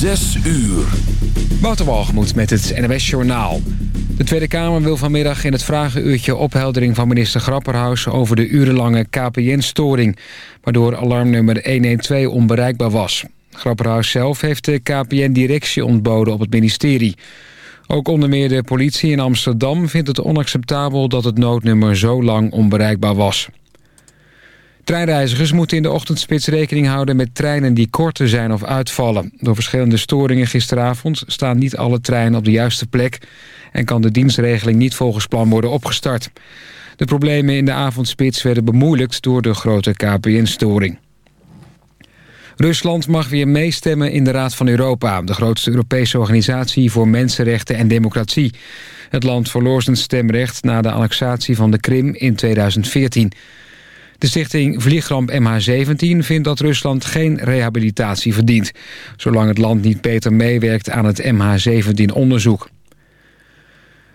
Zes uur. Wouter met het NWS Journaal. De Tweede Kamer wil vanmiddag in het vragenuurtje opheldering van minister Grapperhaus... over de urenlange KPN-storing, waardoor alarmnummer 112 onbereikbaar was. Grapperhaus zelf heeft de KPN-directie ontboden op het ministerie. Ook onder meer de politie in Amsterdam vindt het onacceptabel... dat het noodnummer zo lang onbereikbaar was. Treinreizigers moeten in de ochtendspits rekening houden met treinen die korter zijn of uitvallen. Door verschillende storingen gisteravond staan niet alle treinen op de juiste plek... en kan de dienstregeling niet volgens plan worden opgestart. De problemen in de avondspits werden bemoeilijkt door de grote KPN-storing. Rusland mag weer meestemmen in de Raad van Europa... de grootste Europese organisatie voor mensenrechten en democratie. Het land verloor zijn stemrecht na de annexatie van de Krim in 2014... De stichting Vliegramp MH17 vindt dat Rusland geen rehabilitatie verdient... zolang het land niet beter meewerkt aan het MH17-onderzoek.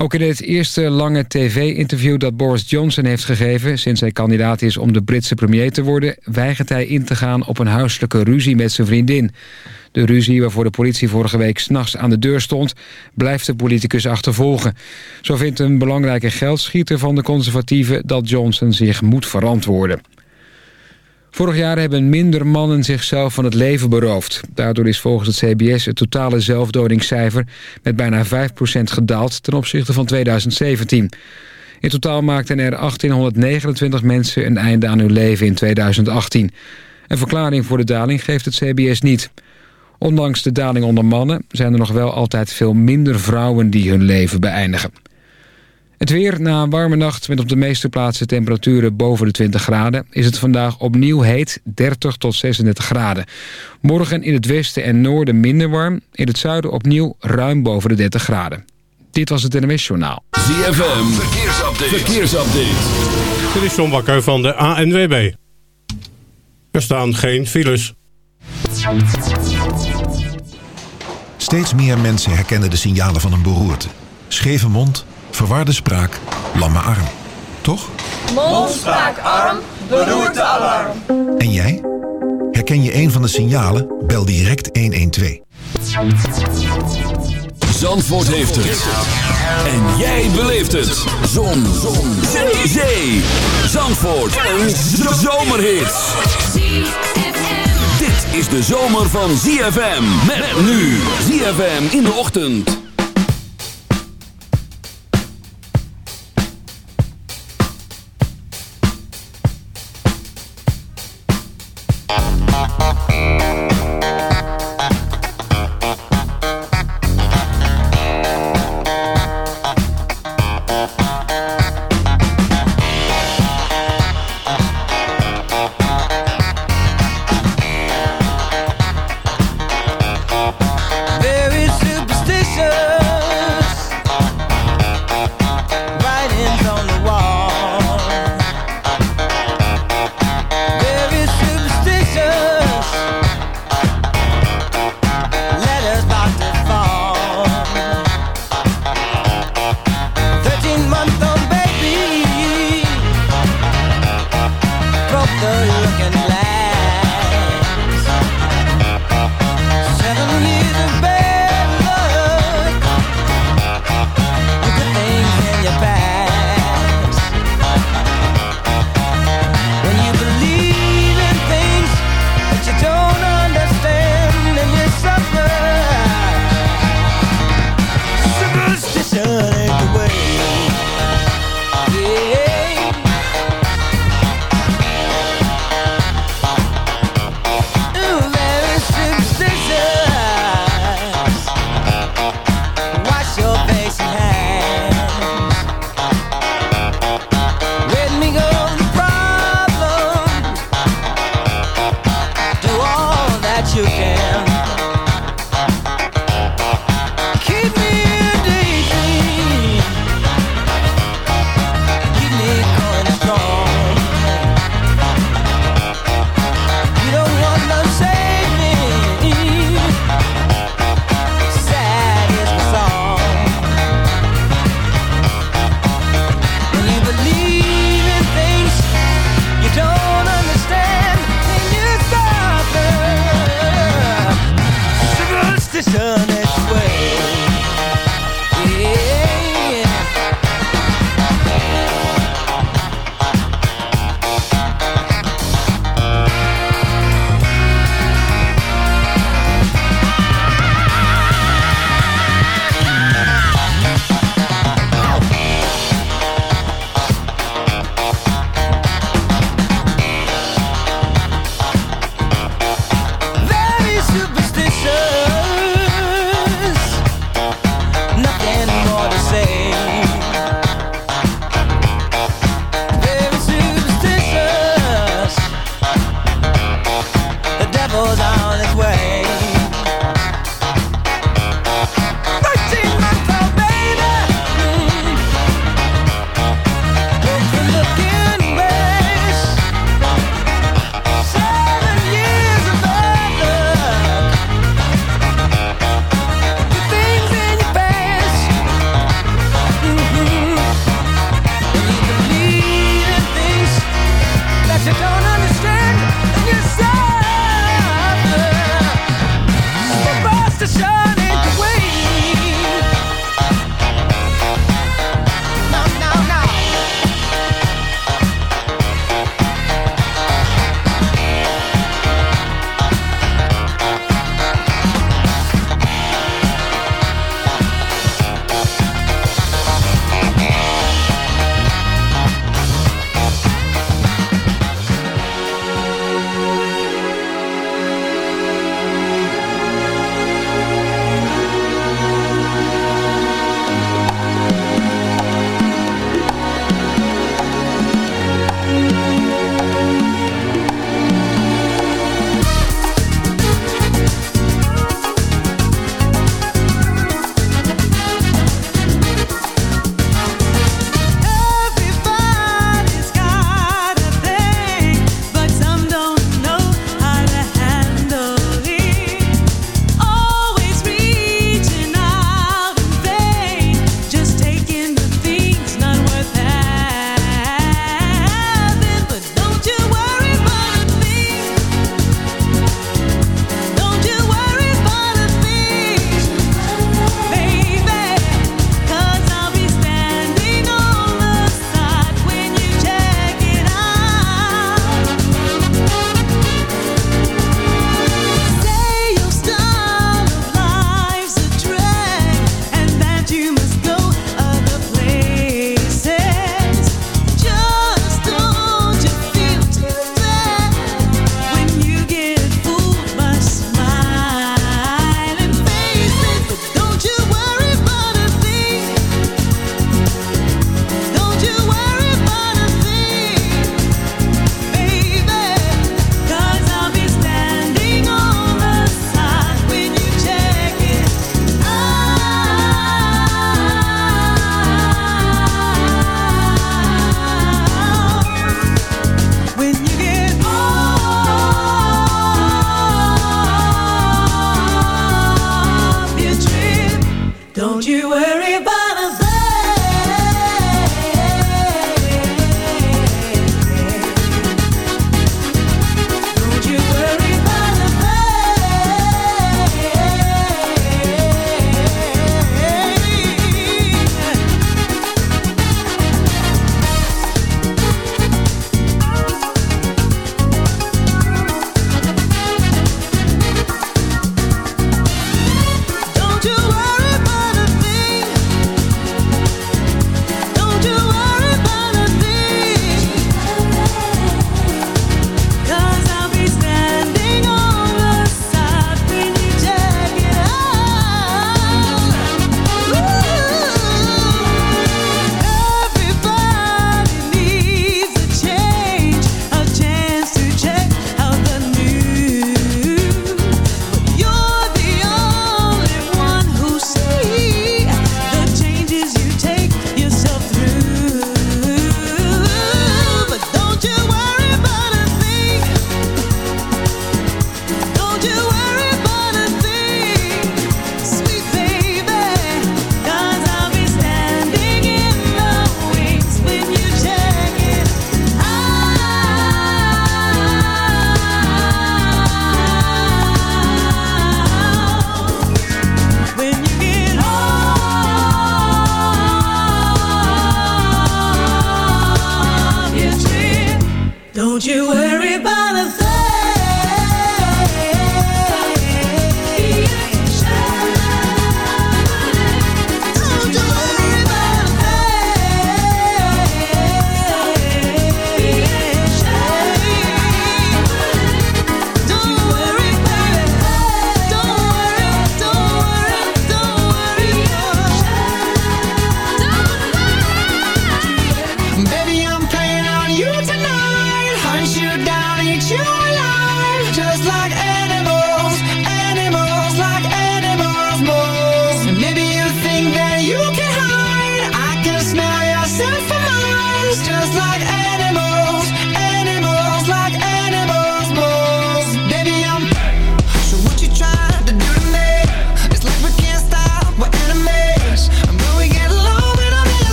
Ook in het eerste lange tv-interview dat Boris Johnson heeft gegeven... sinds hij kandidaat is om de Britse premier te worden... weigert hij in te gaan op een huiselijke ruzie met zijn vriendin. De ruzie waarvoor de politie vorige week s'nachts aan de deur stond... blijft de politicus achtervolgen. Zo vindt een belangrijke geldschieter van de conservatieven... dat Johnson zich moet verantwoorden. Vorig jaar hebben minder mannen zichzelf van het leven beroofd. Daardoor is volgens het CBS het totale zelfdodingscijfer... met bijna 5% gedaald ten opzichte van 2017. In totaal maakten er 1829 mensen een einde aan hun leven in 2018. Een verklaring voor de daling geeft het CBS niet... Ondanks de daling onder mannen zijn er nog wel altijd veel minder vrouwen die hun leven beëindigen. Het weer, na een warme nacht met op de meeste plaatsen temperaturen boven de 20 graden... is het vandaag opnieuw heet, 30 tot 36 graden. Morgen in het westen en noorden minder warm. In het zuiden opnieuw ruim boven de 30 graden. Dit was het NMS Journaal. ZFM, verkeersupdate. verkeersupdate. Dit is John Bakker van de ANWB. Er staan geen files. Steeds meer mensen herkennen de signalen van een beroerte. Scheve mond, verwarde spraak, lamme arm. Toch? Mond, spraak, arm, beroerte, alarm. En jij? Herken je een van de signalen? Bel direct 112. Zandvoort heeft het. En jij beleeft het. Zon. Zon. Zee. Zandvoort. Een zomerhit is de zomer van ZFM. Met nu ZFM in de ochtend.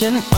Contemplation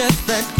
just that.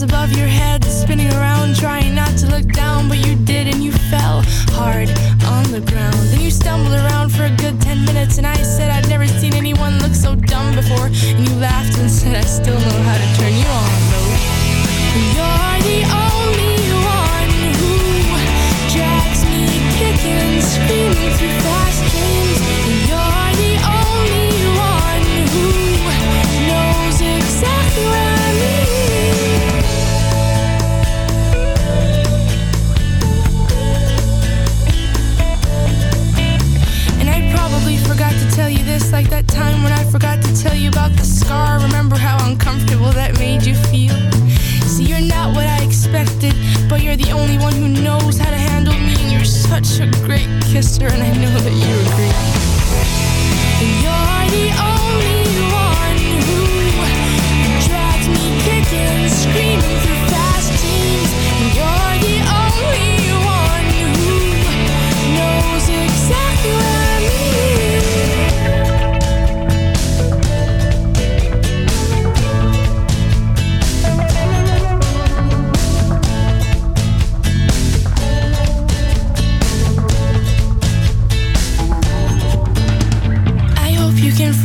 your above your head, spinning around, trying not to look down, but you did, and you fell hard on the ground. Then you stumbled around for a good ten minutes, and I said I'd never seen anyone look so dumb before, and you laughed and said I still know how to turn you on, though. You're the only one who drags me kicking, screaming through fast dreams. You're this, like that time when I forgot to tell you about the scar. Remember how uncomfortable that made you feel? See, you're not what I expected, but you're the only one who knows how to handle me, and you're such a great kisser, and I know that you agree. You're the only one who drags me kicking, screaming through fast dreams.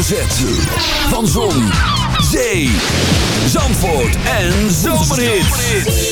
Z. Van Zon, Zee, Zandvoort en Zomerhits.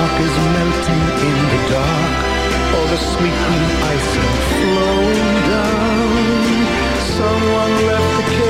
spark is melting in the dark. Or the sweet green ice flowing down. Someone left the cave.